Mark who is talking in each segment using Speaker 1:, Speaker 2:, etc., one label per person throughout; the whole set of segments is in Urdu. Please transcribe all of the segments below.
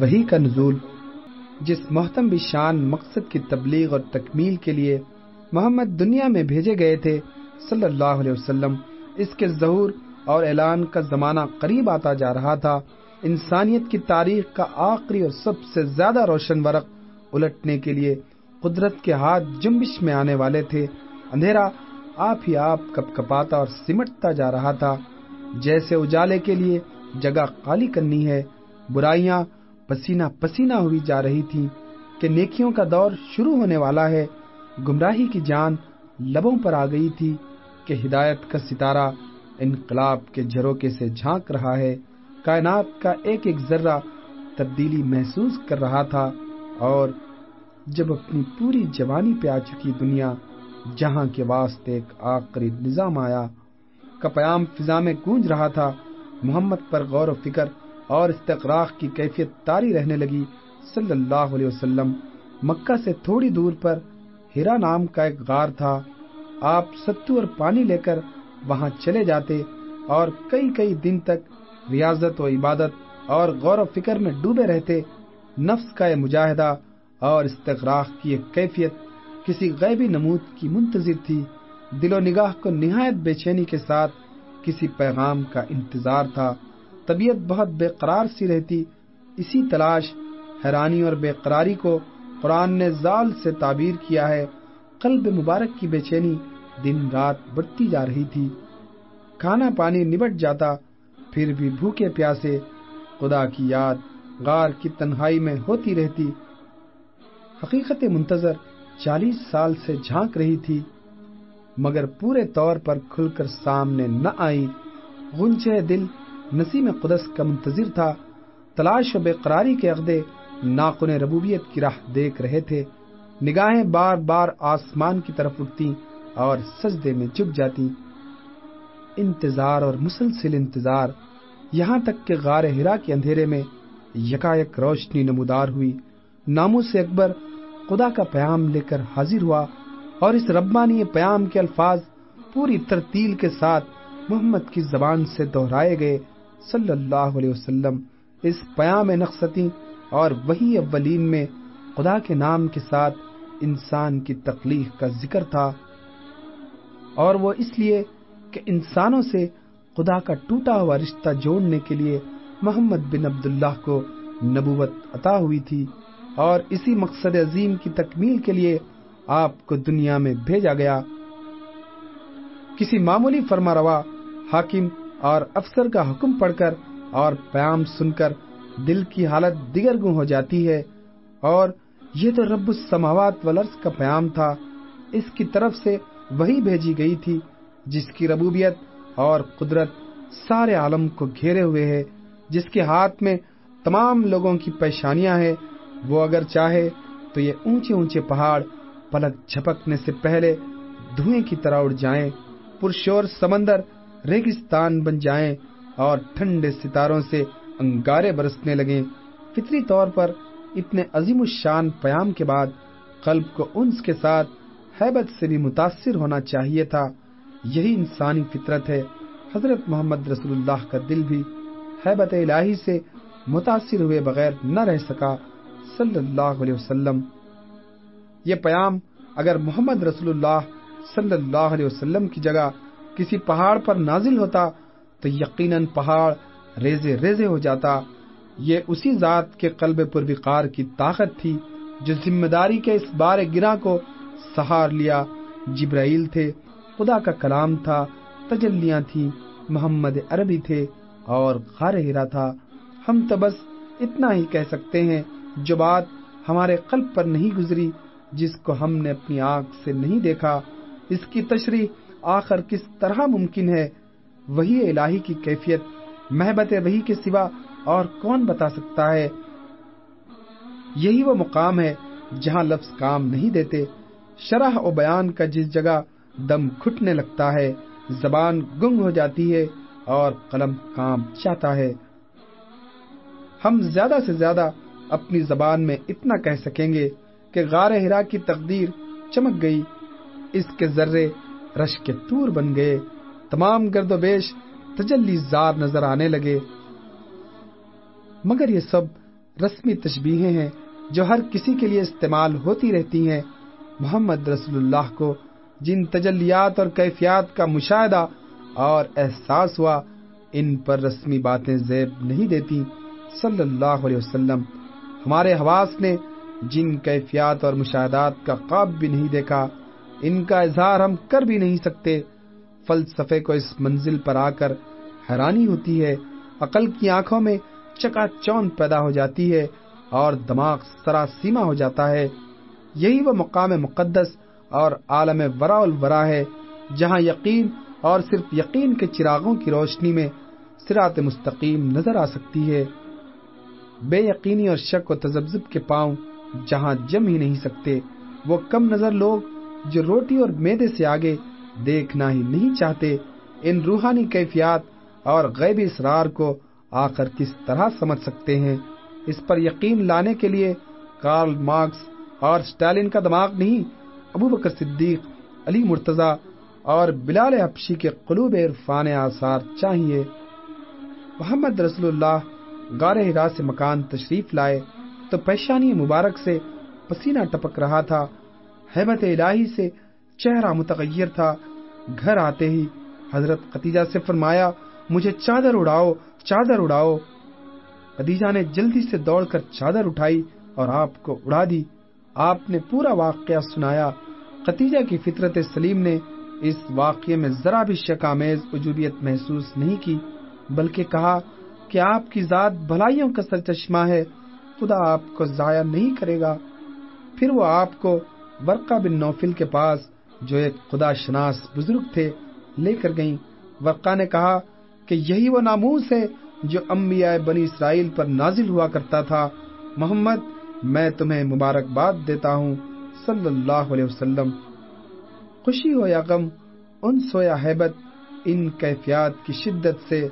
Speaker 1: وہی کا نزول، جس محتم بھی شان مقصد کی تبلیغ اور تکمیل کے لیے محمد دنیا میں بھیجے گئے تھے، صلی اللہ علیہ وسلم، اس کے ظہور اور اعلان کا زمانہ قریب آتا جا رہا تھا۔ انسانیت کی تاریخ کا آخری اور سب سے زیادہ روشن ورق الٹنے کے لیے قدرت کے ہاتھ جنبش میں آنے والے تھے۔ اندھیرا آپ ہی آپ کپ کپاتا اور سمٹتا جا رہا تھا۔ جیسے اجالے کے لیے جگہ خالی کرنی ہے، برائیاں پسینہ پسینہ ہوئی جا رہی تھی کہ نیکیوں کا دور شروع ہونے والا ہے۔ گمراہی کی جان لبوں پر آ گئی تھی کہ ہدایت کا ستارہ انقلاب کے جھروکے سے جھانک رہا ہے۔ کائنات کا ایک ایک ذرہ تبدیلی محسوس کر رہا تھا اور جب اپنی پوری جوانی پہ آ چکی دنیا جہاں کے واسطے ایک آخری نظام آیا، کا پیام فضا میں گونج رہا تھا، محمد پر غور و فکر اور استقراق کی کیفیت تاری رہنے لگی۔ صلی اللہ علیہ وسلم مکہ سے تھوڑی دور پر ہیرا نام کا ایک غار تھا۔ آپ ستو اور پانی لے کر وہاں چلے جاتے اور کئی کئی دن تک ریاضت و عبادت اور غور و فکر میں ڈوبے رہتے۔ نفس کا یہ مجاہدہ اور استغراق کی ایک کیفیت کسی غیبی نمود کی منتظر تھی۔ دل و نگاہ کو نہایت بے چینی کے ساتھ کسی پیغام کا انتظار تھا۔ طبیعت بہت بے قرار سی رہتی۔ اسی تلاش، حیرانی اور بے قراری کو قرآن نے زال سے تعبیر کیا ہے۔ قلب مبارک کی بے چینی دن رات بڑھتی جا رہی تھی۔ کھانا پانی نبٹ جاتا، پھر بھی بھوکے پیاسے۔ خدا کی یاد، غار کی تنہائی میں ہوتی رہتی۔ حقیقت منتظر چالیس سال سے جھانک رہی تھی۔ مگر پورے طور پر کھل کر سامنے نہ آئی غنچے دل نسیم قدس کا منتظر تھا، تلاش و بے قراری کے عقدے ناقن ربوبیت کی راہ دیکھ رہے تھے۔ نگاہیں بار بار آسمان کی طرف اٹھتی اور سجدے میں جھک جاتی۔ انتظار اور مسلسل انتظار۔ یہاں تک کہ غار ہرا کے اندھیرے میں یکایک روشنی نمودار ہوئی۔ ناموں سے اکبر خدا کا پیام لے کر حاضر ہوا اور اس ربانی پیام کے الفاظ پوری ترتیل کے ساتھ محمد کی زبان سے دہرائے گئے۔ صلی اللہ علیہ وسلم، اس پیام نقصتی اور وہی اولین میں خدا کے نام کے ساتھ انسان کی تخلیق کا ذکر تھا۔ اور وہ اس لیے کہ انسانوں سے خدا کا ٹوٹا ہوا رشتہ جوڑنے کے لیے محمد بن عبداللہ کو نبوت عطا ہوئی تھی۔ اور اسی مقصد عظیم کی تکمیل کے لیے آپ کو دنیا میں بھیجا گیا۔ کسی معمولی فرما روا حاکم اور افسر کا حکم پڑھ کر اور پیام سن کر دل کی حالت دیگر گوں ہو جاتی ہے اور یہ تو رب السماوات والارض کا پیام تھا، اس کی طرف سے وہی بھیجی گئی تھی جس کی ربوبیت اور قدرت سارے عالم کو گھیرے ہوئے ہے، جس کے ہاتھ میں تمام لوگوں کی پیشانیاں ہیں۔ وہ اگر چاہے تو یہ اونچے اونچے پہاڑ پلک جھپکنے سے پہلے دھوئیں کی طرح اڑ جائیں۔ پرشور سمندر ریگستان بن جائیں اور ٹھنڈے ستاروں سے انگارے برسنے لگیں۔ فطری طور پر اتنے عظیم الشان پیام کے بعد قلب کو انس کے ساتھ حیبت سے بھی متاثر ہونا چاہیے تھا۔ یہی انسانی فطرت ہے۔ حضرت محمد رسول اللہ کا دل بھی حیبت الہی سے متاثر ہوئے بغیر نہ رہ سکا۔ صلی اللہ علیہ وسلم۔ یہ پیام اگر محمد رسول اللہ صلی اللہ علیہ وسلم کی جگہ کسی پہاڑ پر نازل ہوتا تو یقیناً پہاڑ ریزے ریزے ہو جاتا۔ یہ اسی ذات کے قلب پروکار کی طاقت تھی جو ذمہ داری کے اس بار گرا کو سہار لیا۔ جبرائیل تھے، خدا کا کلام تھا، تجلیاں تھی محمد عربی تھے اور غار ہرا تھا۔ ہم تو بس اتنا ہی کہہ سکتے ہیں، جو بات ہمارے قلب پر نہیں گزری، جس کو ہم نے اپنی آنکھ سے نہیں دیکھا، اس کی تشریح آخر کس طرح ممکن ہے؟ وہی الہی کی کیفیت، محبت وہی کے سوا اور کون بتا سکتا ہے؟ یہی وہ مقام ہے جہاں لفظ کام نہیں دیتے، شرح و بیان کا جس جگہ دم گھٹنے لگتا ہے، زبان گنگ ہو جاتی ہے اور قلم کام چاہتا ہے۔ ہم زیادہ سے زیادہ اپنی زبان میں اتنا کہہ سکیں گے کہ غار ہرا کی تقدیر چمک گئی، اس کے ذرے رش کے تور بن گئے۔ تمام گرد و بیش تجلی زار نظر آنے لگے۔ مگر یہ سب رسمی تشبیہیں ہیں جو ہر کسی کے لیے استعمال ہوتی رہتی ہیں۔ محمد رسول اللہ کو جن تجلیات اور کیفیات کا مشاہدہ اور احساس ہوا، ان پر رسمی باتیں زیب نہیں دیتی۔ صلی اللہ علیہ وسلم، ہمارے حواس نے جن کیفیات اور مشاہدات کا خواب بھی نہیں دیکھا۔ ان کا اظہار ہم کر بھی نہیں سکتے۔ فلسفے کو اس منزل پر آ کر حیرانی ہوتی ہے۔ عقل کی آنکھوں میں چکا چون پیدا ہو جاتی ہے اور دماغ سراسیما ہو جاتا ہے۔ یہی وہ مقام مقدس اور عالم ورا الورا ہے، جہاں یقین اور صرف یقین کے چراغوں کی روشنی میں سرات مستقیم نظر آ سکتی ہے۔ بے یقینی اور شک و تجبذب کے پاؤں جہاں جم ہی نہیں سکتے، وہ کم نظر لوگ جو روٹی اور میدے سے آگے دیکھنا ہی نہیں چاہتے، ان روحانی کیفیات اور غیبی اسرار کو آخر کس طرح سمجھ سکتے ہیں؟ اس پر یقین لانے کے لیے کارل مارکس اور سٹالن کا دماغ نہیں، ابو بکر صدیق، علی مرتضی اور بلال حبشی کے قلوب عرفان آثار چاہیے۔ محمد رسول اللہ غار ہرا سے مکان تشریف لائے تو پیشانی مبارک سے پسینہ ٹپک رہا تھا۔ حیبت الہی سے چہرہ متغیر تھا۔ گھر آتے ہی حضرت قتیجہ سے فرمایا، مجھے چادر اڑاؤ چادر اڑاؤ۔ قدیجہ نے جلدی سے دوڑ کر چادر اٹھائی اور آپ کو اڑا دی۔ آپ نے پورا واقعہ سنایا۔ قتیجہ کی فطرت سلیم نے اس واقعے میں ذرا بھی شک آمیز وجوبیت محسوس نہیں کی، بلکہ کہا کہ آپ کی ذات بھلائیوں کا سر چشمہ ہے، خدا آپ کو ضائع نہیں کرے گا۔ پھر وہ آپ کو ورقہ بن نوفل کے پاس جو ایک خدا شناس بزرگ تھے لے کر گئیں۔ ورقہ نے کہا کہ یہی وہ ناموس ہے جو انبیاء بنی اسرائیل پر نازل ہوا کرتا تھا۔ محمد، میں تمہیں مبارکباد دیتا ہوں۔ صلی اللہ علیہ وسلم۔ خوشی ہو یا غم، ان سویا حیبت، ان کیفیات کی شدت سے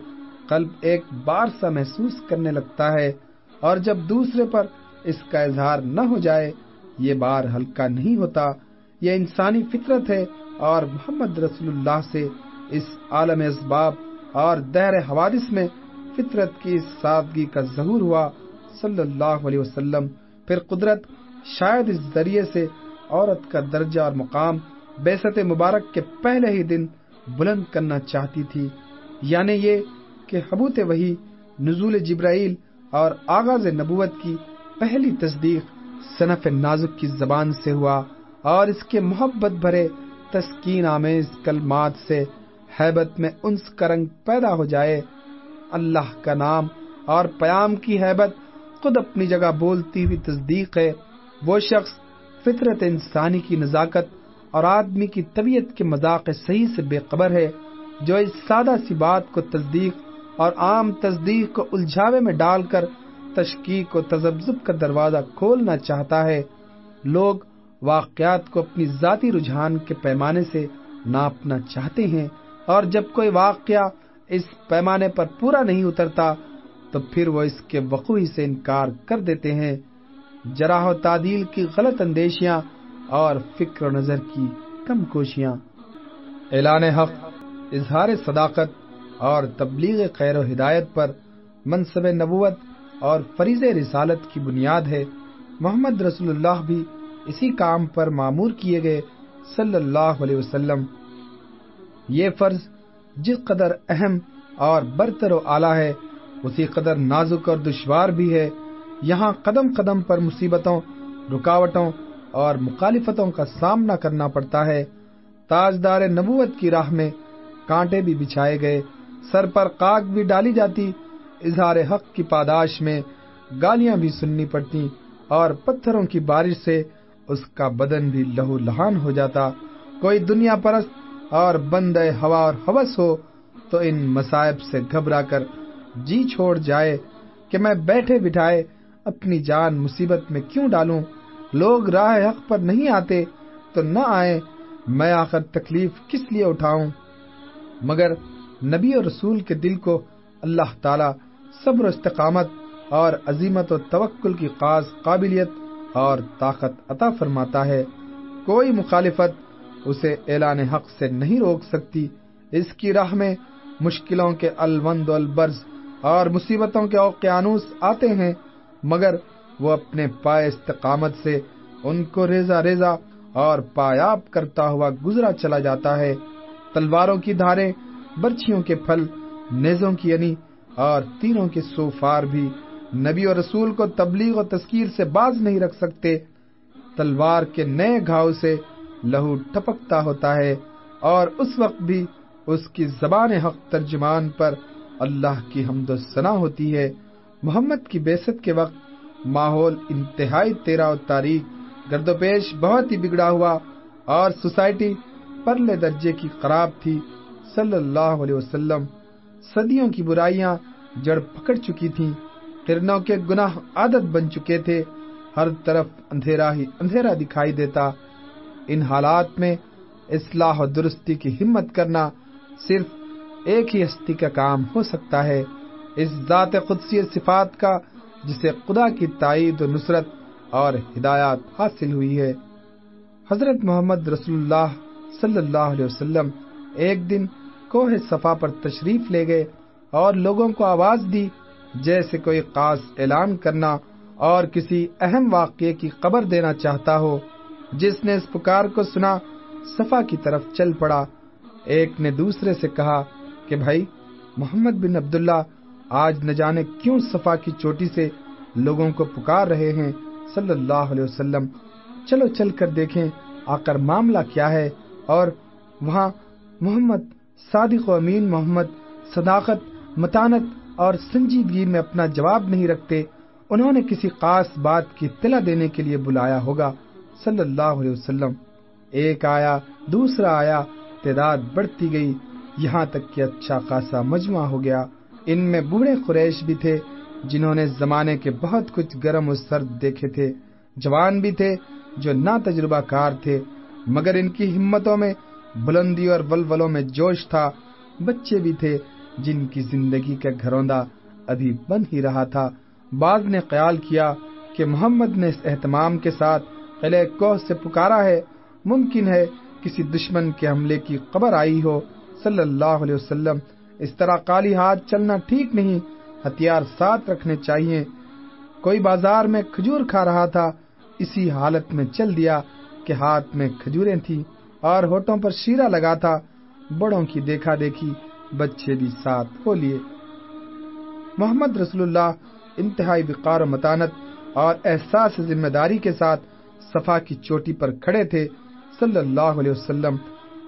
Speaker 1: قلب ایک بار سا محسوس کرنے لگتا ہے۔ اور جب دوسرے پر اس کا اظہار نہ ہو جائے یہ بار ہلکا نہیں ہوتا۔ یہ انسانی فطرت ہے اور محمد رسول اللہ سے اس عالم اسباب اور دہر حوادث میں فطرت کی سادگی کا ظہور ہوا۔ صلی اللہ علیہ وسلم، پھر قدرت شاید اس ذریعے سے عورت کا درجہ اور مقام بیست مبارک کے پہلے ہی دن بلند کرنا چاہتی تھی۔ یعنی یہ کہ حبوت وہی نزول جبرائیل اور آغاز نبوت کی پہلی تصدیق صنف نازک کی زبان سے ہوا اور اس کے محبت بھرے تسکین آمیز کلمات سے حیبت میں انس کا رنگ پیدا ہو جائے۔ اللہ کا نام اور پیام کی حیبت خود اپنی جگہ بولتی ہوئی تصدیق ہے۔ وہ شخص فطرت انسانی کی نزاکت اور آدمی کی طبیعت کے مذاق صحیح سے بے خبر ہے، جو اس سادہ سی بات کو تصدیق اور عام تصدیق کو الجھاوے میں ڈال کر تشکیق و تذبذب کا دروازہ کھولنا چاہتا ہے۔ لوگ واقعات کو اپنی ذاتی رجحان کے پیمانے سے ناپنا چاہتے ہیں اور جب کوئی واقعہ اس پیمانے پر پورا نہیں اترتا تو پھر وہ اس کے وقوعی سے انکار کر دیتے ہیں۔ جراح و تعدیل کی غلط اندیشیاں اور فکر و نظر کی کم کوشیاں۔ اعلان حق، اظہار صداقت اور تبلیغ خیر و ہدایت پر منصب نبوت اور فریض رسالت کی بنیاد ہے۔ محمد رسول اللہ بھی اسی کام پر معمور کیے گئے صلی اللہ علیہ وسلم۔ یہ فرض جس قدر اہم اور برتر و اعلیٰ ہے، اسی قدر نازک اور دشوار بھی ہے۔ یہاں قدم قدم پر مصیبتوں، رکاوٹوں اور مخالفتوں کا سامنا کرنا پڑتا ہے۔ تاجدار نبوت کی راہ میں کانٹے بھی بچھائے گئے، سر پر کاک بھی ڈالی جاتی اظہار حق کی پاداش میں گالیاں بھی سننی پڑتی اور پتھروں کی بارش سے اس کا بدن بھی لہو لہان ہو جاتا۔ کوئی دنیا پرست اور بند ہوا اور ہوس ہو تو ان مسائب سے گھبرا کر جی چھوڑ جائے کہ میں بیٹھے بٹھائے اپنی جان مصیبت میں کیوں ڈالوں؟ لوگ راہ حق پر نہیں آتے تو نہ آئے میں آخر تکلیف کس لیے اٹھاؤں؟ مگر نبی اور رسول کے دل کو اللہ تعالی صبر و استقامت اور عظیمت و توکل کی خاص قابلیت اور طاقت عطا فرماتا ہے۔ کوئی مخالفت اسے اعلان حق سے نہیں روک سکتی۔ اس کی راہ میں مشکلوں کے الوند البرز اور مصیبتوں کے اوقیانوس آتے ہیں، مگر وہ اپنے پائے استقامت سے ان کو ریزا ریزا اور پایاب کرتا ہوا گزرا چلا جاتا ہے۔ تلواروں کی دھاریں، برچھیوں کے پھل، نیزوں کی انی اور تیروں کے سوفار بھی نبی اور رسول کو تبلیغ و تذکیر سے باز نہیں رکھ سکتے۔ تلوار کے نئے گھاؤ سے لہو ٹپکتا ہوتا ہے اور اس وقت بھی اس کی زبان حق ترجمان پر اللہ کی حمد و ثنا ہوتی ہے۔ محمد کی بیست کے وقت ماحول انتہائی تیرا و تاریخ گرد و پیش بہت ہی بگڑا ہوا اور سوسائٹی پرلے درجے کی خراب تھی۔ صلی اللہ علیہ وسلم صدیوں کی برائیاں جڑ پکڑ چکی تھیں۔ کرنوں کے گناہ عادت بن چکے تھے۔ ہر طرف اندھیرا ہی اندھیرا دکھائی دیتا۔ ان حالات میں اصلاح و درستی کی ہمت کرنا صرف ایک ہی ہستی کا کام ہو سکتا ہے۔ اس ذات قدسی صفات کا، جسے خدا کی تائید و نصرت اور ہدایات حاصل ہوئی ہے۔ حضرت محمد رسول اللہ صلی اللہ علیہ وسلم ایک دن کوہ صفا پر تشریف لے گئے اور لوگوں کو آواز دی، جیسے کوئی خاص اعلان کرنا اور کسی اہم واقعے کی خبر دینا چاہتا ہو، جس نے اس پکار کو سنا صفا کی طرف چل پڑا۔ ایک نے دوسرے سے کہا کہ بھائی، محمد بن عبداللہ آج نہ جانے کیوں صفا کی چوٹی سے لوگوں کو پکار رہے ہیں؟ صلی اللہ علیہ وسلم، چلو چل کر دیکھیں آکر معاملہ کیا ہے؟ اور وہاں محمد صادق و امین محمد صداقت، متانت اور سنجیدگی میں اپنا جواب نہیں رکھتے، انہوں نے کسی خاص بات کی اطلاع دینے کے لیے بلایا ہوگا، صلی اللہ علیہ وسلم۔ ایک آیا، دوسرا آیا، تعداد بڑھتی گئی۔ یہاں تک کہ اچھا خاصا مجمع ہو گیا۔ ان میں بوڑھے قریش بھی تھے، جنہوں نے زمانے کے بہت کچھ گرم و سرد دیکھے تھے۔ جوان بھی تھے جو نا تجربہ کار تھے، مگر ان کی ہمتوں میں بلندی اور ولولوں میں جوش تھا۔ بچے بھی تھے جن کی زندگی کا گھروندا ابھی بن ہی رہا تھا۔ بعض نے خیال کیا کہ محمد نے اس اہتمام کے ساتھ قلعہ کوہ سے پکارا ہے۔ ممکن ہے کسی دشمن کے حملے کی خبر آئی ہو۔ صلی اللہ علیہ وسلم، اس طرح کالی ہاتھ چلنا ٹھیک نہیں، ہتھیار ساتھ رکھنے چاہیے۔ کوئی بازار میں کھجور کھا رہا تھا، اسی حالت میں چل دیا کہ ہاتھ میں کھجوریں تھی اور ہوٹوں پر شیرہ لگا تھا، بڑوں کی دیکھا دیکھی، بچے بھی ساتھ ہو لیے۔ محمد رسول اللہ انتہائی وقار و متانت اور احساس ذمہ داری کے ساتھ صفا کی چوٹی پر کھڑے تھے۔ صلی اللہ علیہ وسلم،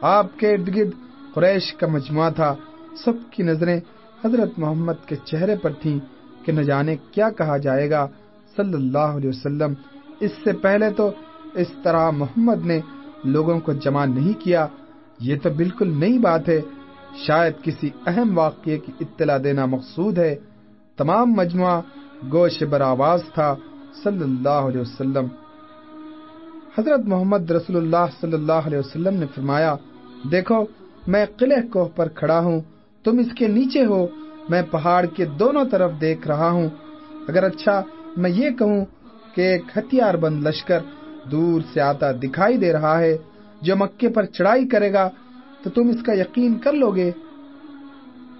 Speaker 1: آپ کے ارد گرد قریش کا مجموعہ تھا۔ سب کی نظریں حضرت محمد کے چہرے پر تھیں کہ نہ جانے کیا کہا جائے گا۔ صلی اللہ علیہ وسلم، اس سے پہلے تو اس طرح محمد نے لوگوں کو جمع نہیں کیا، یہ تو بالکل نئی بات ہے۔ شاید کسی اہم واقعے کی اطلاع دینا مقصود ہے۔ تمام مجموعہ گوش بر آواز تھا، صلی اللہ علیہ وسلم۔ حضرت محمد رسول اللہ صلی اللہ علیہ وسلم نے فرمایا، دیکھو، میں قلعہ کوہ پر کھڑا ہوں۔ تم اس کے نیچے ہو، میں پہاڑ کے دونوں طرف دیکھ رہا ہوں۔ اگر اچھا میں یہ کہوں کہ ایک ہتھیار بند لشکر دور سے آتا دکھائی دے رہا ہے۔ جو مکے پر چڑھائی کرے گا، تو تم اس کا یقین کر لو گے۔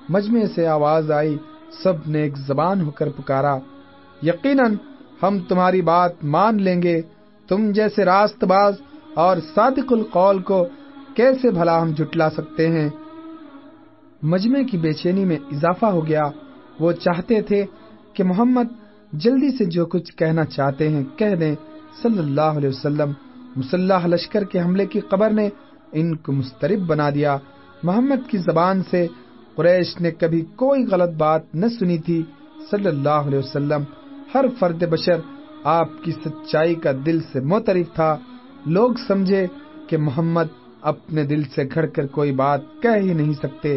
Speaker 1: مجمع سے آواز آئی، سب نے ایک زبان ہو کر پکارا۔ یقیناً ہم تمہاری بات مان لیں گے۔ تم جیسے راست باز اور صادق القول کو کیسے بھلا ہم جھٹلا سکتے ہیں؟ مجمع کی بے چینی میں اضافہ ہو گیا۔ وہ چاہتے تھے کہ محمد جلدی سے جو کچھ کہنا چاہتے ہیں، کہہ دیں۔ صلی اللہ علیہ وسلم، مسلح لشکر کے حملے کی خبر نے ان کو مسترب بنا دیا۔ محمد کی زبان سے قریش نے کبھی کوئی غلط بات نہ سنی تھی۔ صلی اللہ علیہ وسلم، ہر فرد بشر آپ کی سچائی کا دل سے موترف تھا۔ لوگ سمجھے کہ محمد اپنے دل سے گھڑ کر کوئی بات کہہ ہی نہیں سکتے۔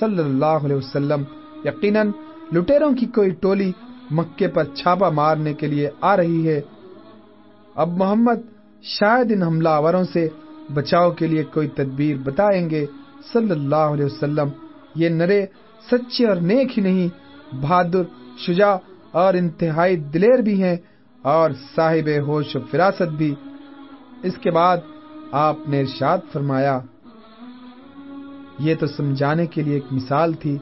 Speaker 1: صلی اللہ علیہ وسلم، یقیناً لٹیروں کی کوئی ٹولی مکے پر چھاپا مارنے کے لیے آ رہی ہے۔ اب محمد شاید ان حملہ آوروں سے بچاؤ کے لیے کوئی تدبیر بتائیں گے۔ صلی اللہ علیہ وسلم، یہ نرے سچے اور نیک ہی نہیں، بہادر، شجاع اور انتہائی دلیر بھی ہیں اور صاحب ہوش و فراست بھی۔ اس کے بعد آپ نے ارشاد فرمایا، یہ تو سمجھانے کے لیے ایک مثال تھی،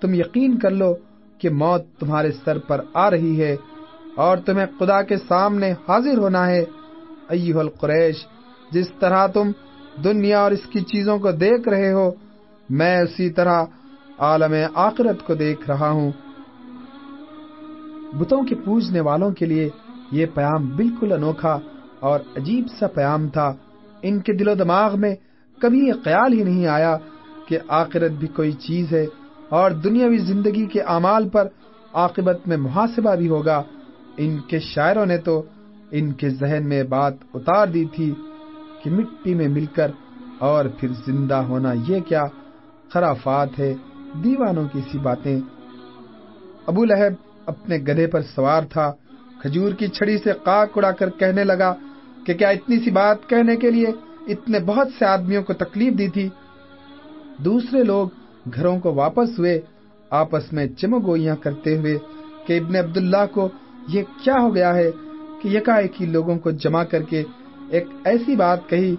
Speaker 1: تم یقین کر لو کہ موت تمہارے سر پر آ رہی ہے۔ اور تمہیں خدا کے سامنے حاضر ہونا ہے۔ ایوہ القریش، جس طرح تم دنیا اور اس کی چیزوں کو دیکھ رہے ہو، میں اسی طرح عالم آخرت کو دیکھ رہا ہوں۔ بتوں کے پوجنے والوں کے لیے یہ پیام بالکل انوکھا اور عجیب سا پیام تھا۔ ان کے دل و دماغ میں کبھی یہ خیال ہی نہیں آیا کہ آخرت بھی کوئی چیز ہے اور دنیاوی زندگی کے اعمال پر عاقبت میں محاسبہ بھی ہوگا۔ ان کے شاعروں نے تو ان کے ذہن میں بات اتار دی تھی کہ مٹی میں مل کر اور پھر زندہ ہونا یہ کیا خرافات ہے، دیوانوں کی سی باتیں۔ ابو لہب اپنے گدھے پر سوار تھا، کھجور کی چھڑی سے کاک اڑا کر کہنے لگا کہ کیا اتنی سی بات کہنے کے لیے اتنے بہت سے آدمیوں کو تکلیف دی تھی۔ دوسرے لوگ گھروں کو واپس ہوئے، آپس میں چمگوئیاں کرتے ہوئے کہ ابن عبداللہ کو یہ کیا ہو گیا ہے کہ یکا لوگوں کو جمع کر کے ایک ایسی بات کہی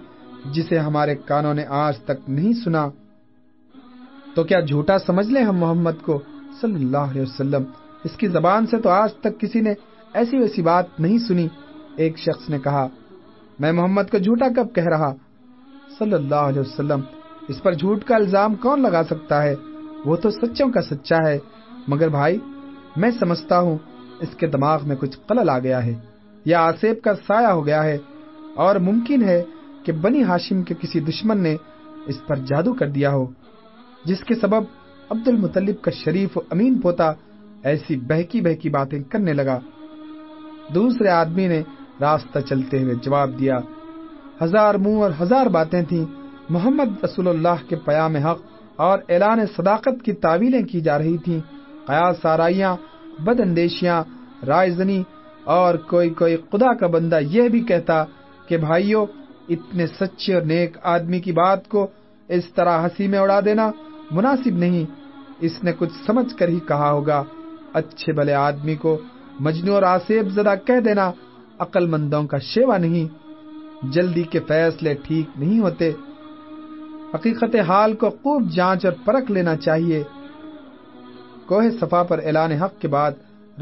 Speaker 1: جسے ہمارے کانوں نے آج تک نہیں سنا۔ تو کیا جھوٹا سمجھ لیں ہم محمد کو صلی اللہ علیہ وسلم؟ اس کی زبان سے تو آج تک کسی نے ایسی ویسی بات نہیں سنی۔ ایک شخص نے کہا، میں محمد کو جھوٹا کب کہہ رہا؟ صلی اللہ علیہ وسلم، اس پر جھوٹ کا الزام کون لگا سکتا ہے؟ وہ تو سچوں کا سچا ہے۔ مگر بھائی، میں سمجھتا ہوں اس کے دماغ میں کچھ قلل آ گیا ہے، یا آسیب کا سایہ ہو گیا ہے، اور ممکن ہے کہ بنی ہاشم کے کسی دشمن نے اس پر جادو کر دیا ہو، جس کے سبب عبد المطلب کا شریف و امین پوتا ایسی بہکی بہکی باتیں کرنے لگا۔ دوسرے آدمی نے راستہ چلتے ہوئے جواب دیا، ہزار منہ اور ہزار باتیں تھیں، محمد رسول اللہ کے پیام حق اور اعلان صداقت کی تعویلیں کی جا رہی تھیں، قیاس سارائیاں بد اندیشیاں رائے زنی اور کوئی کوئی خدا کا بندہ یہ بھی کہتا کہ بھائیوں اتنے سچے اور نیک آدمی کی بات کو اس طرح ہنسی میں اڑا دینا مناسب نہیں۔ اس نے کچھ سمجھ کر ہی کہا ہوگا، اچھے بھلے آدمی کو مجنو اور آسیب زدہ کہہ دینا عقل مندوں کا شیوا نہیں۔ جلدی کے فیصلے ٹھیک نہیں ہوتے۔ حقیقت حال کو خوب جانچ اور پرکھ لینا چاہیے۔ کوہ صفا پر اعلان حق کے بعد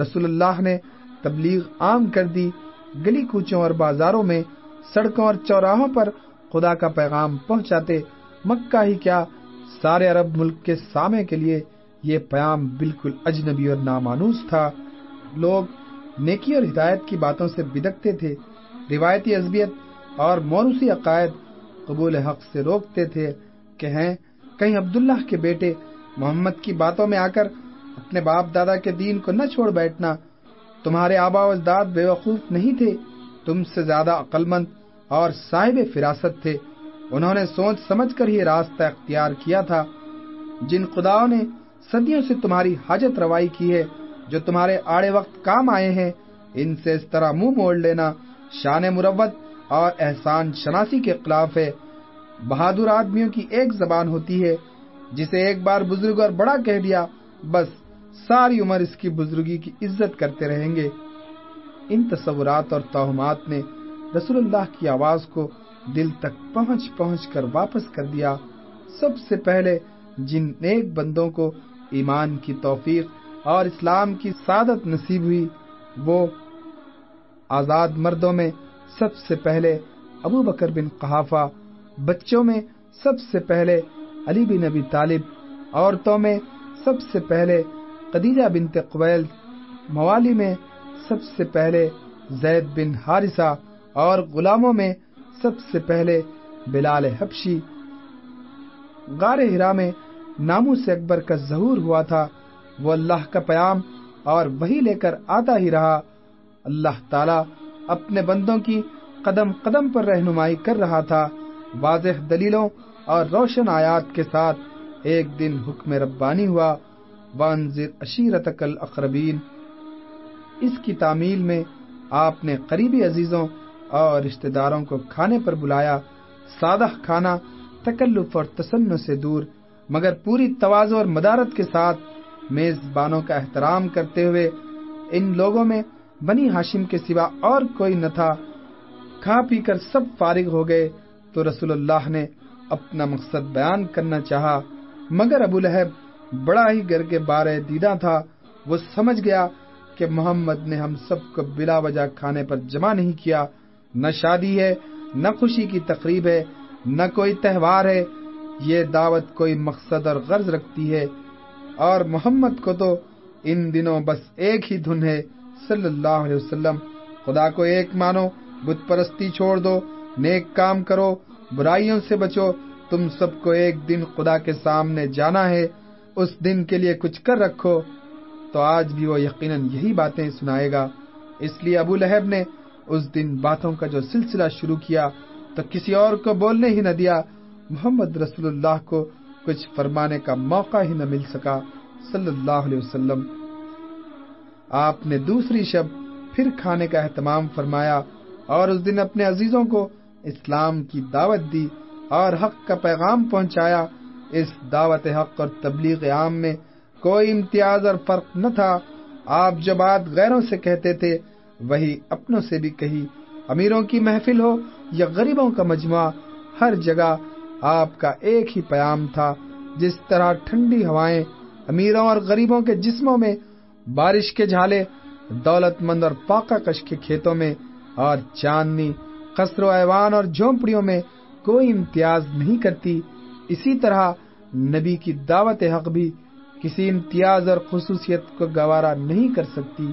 Speaker 1: رسول اللہ نے تبلیغ عام کر دی۔ گلی کوچوں اور بازاروں میں سڑکوں اور چوراہوں پر خدا کا پیغام پہنچاتے مکہ ہی کیا۔ سارے عرب ملک کے سامے کے لیے یہ پیام بالکل اجنبی اور نامانوس تھا۔ لوگ نیکی اور ہدایت کی باتوں سے بدکتے تھے۔ روایتی عزبیت اور موروثی عقائد قبول حق سے روکتے تھے۔ کہ ہیں، کہیں عبداللہ کے بیٹے محمد کی باتوں میں آ کر اپنے باپ دادا کے دین کو نہ چھوڑ بیٹھنا۔ تمہارے آبا و اجداد بے وقوف نہیں تھے۔ تم سے زیادہ عقل مند اور صاحب فراست تھے۔ انہوں نے سوچ سمجھ کر ہی راستہ اختیار کیا تھا۔ جن خداؤں نے صدیوں سے تمہاری حاجت روائی کی ہے، جو تمہارے آڑے وقت کام آئے ہیں، ان سے اس طرح منہ موڑ لینا شان مروت اور احسان شناسی کے خلاف ہے۔ بہادر آدمیوں کی ایک زبان ہوتی ہے، جسے ایک بار بزرگ اور بڑا کہہ دیا، بس ساری عمر اس کی بزرگی کی عزت کرتے رہیں گے۔ ان تصورات اور توہمات نے رسول اللہ کی آواز کو دل تک پہنچ پہنچ کر واپس کر دیا۔ سب سے پہلے جن نیک بندوں کو ایمان کی توفیق اور اسلام کی سعادت نصیب ہوئی، وہ آزاد مردوں میں سب سے پہلے ابو بکر بن قحافہ، بچوں میں سب سے پہلے علی بن نبی طالب، عورتوں میں سب سے پہلے قدیجہ بن قبیل موالی میں سب سے پہلے زید بن حارثہ اور غلاموں میں سب سے پہلے بلال حبشی۔ غار ہرا میں نامو سے اکبر کا ظہور ہوا تھا۔ وہ اللہ کا پیام اور وہی لے کر آتا ہی رہا۔ اللہ تعالی اپنے بندوں کی قدم قدم پر رہنمائی کر رہا تھا۔ واضح دلیلوں اور روشن آیات کے ساتھ ایک دن حکم ربانی ہوا۔ وانزر الاقربین۔ اس کی تعمیل میں آپ نے قریبی عزیزوں اور رشتہ داروں کو کھانے پر بلایا، سادہ کھانا، تکلف اور تسن سے دور، مگر پوری توازو اور مدارت کے ساتھ میزبانوں کا احترام کرتے ہوئے ان لوگوں میں بنی ہاشم کے سوا اور کوئی نہ تھا۔ کھا پی کر سب فارغ ہو گئے تو رسول اللہ نے اپنا مقصد بیان کرنا چاہا، مگر ابو لہب بڑا ہی گر کے بارے دیدہ تھا۔ وہ سمجھ گیا کہ محمد نے ہم سب کو بلا وجہ کھانے پر جمع نہیں کیا۔ نہ شادی ہے، نہ خوشی کی تقریب ہے، نہ کوئی تہوار ہے۔ یہ دعوت کوئی مقصد اور غرض رکھتی ہے۔ اور محمد کو تو ان دنوں بس ایک ہی دھن ہے۔ صلی اللہ علیہ وسلم، خدا کو ایک مانو، بت پرستی چھوڑ دو، نیک کام کرو، برائیوں سے بچو۔ تم سب کو ایک دن خدا کے سامنے جانا ہے۔ اس دن کے لیے کچھ کر رکھو، تو آج بھی وہ یقیناً یہی باتیں سنائے گا۔ اس لیے ابو لہب نے اس دن باتوں کا جو سلسلہ شروع کیا، تو کسی اور کو بولنے ہی نہ دیا۔ محمد رسول اللہ کو کچھ فرمانے کا موقع ہی نہ مل سکا۔ صلی اللہ علیہ وسلم۔ آپ نے دوسری شب پھر کھانے کا اہتمام فرمایا اور اس دن اپنے عزیزوں کو اسلام کی دعوت دی اور حق کا پیغام پہنچایا۔ اس دعوت حق اور تبلیغ عام میں کوئی امتیاز اور فرق نہ تھا۔ آپ جو بات غیروں سے کہتے تھے، وہی اپنوں سے بھی کہی، امیروں کی محفل ہو یا غریبوں کا مجموعہ، ہر جگہ آپ کا ایک ہی پیام تھا۔ جس طرح ٹھنڈی ہوائیں امیروں اور غریبوں کے جسموں میں، بارش کے جھالے، دولت مند اور پاکا کش کے کھیتوں میں، اور چاندنی، قصر و ایوان اور جھونپڑیوں میں کوئی امتیاز نہیں کرتی۔ اسی طرح نبی کی دعوت حق بھی کسی امتیاز اور خصوصیت کو گوارا نہیں کر سکتی۔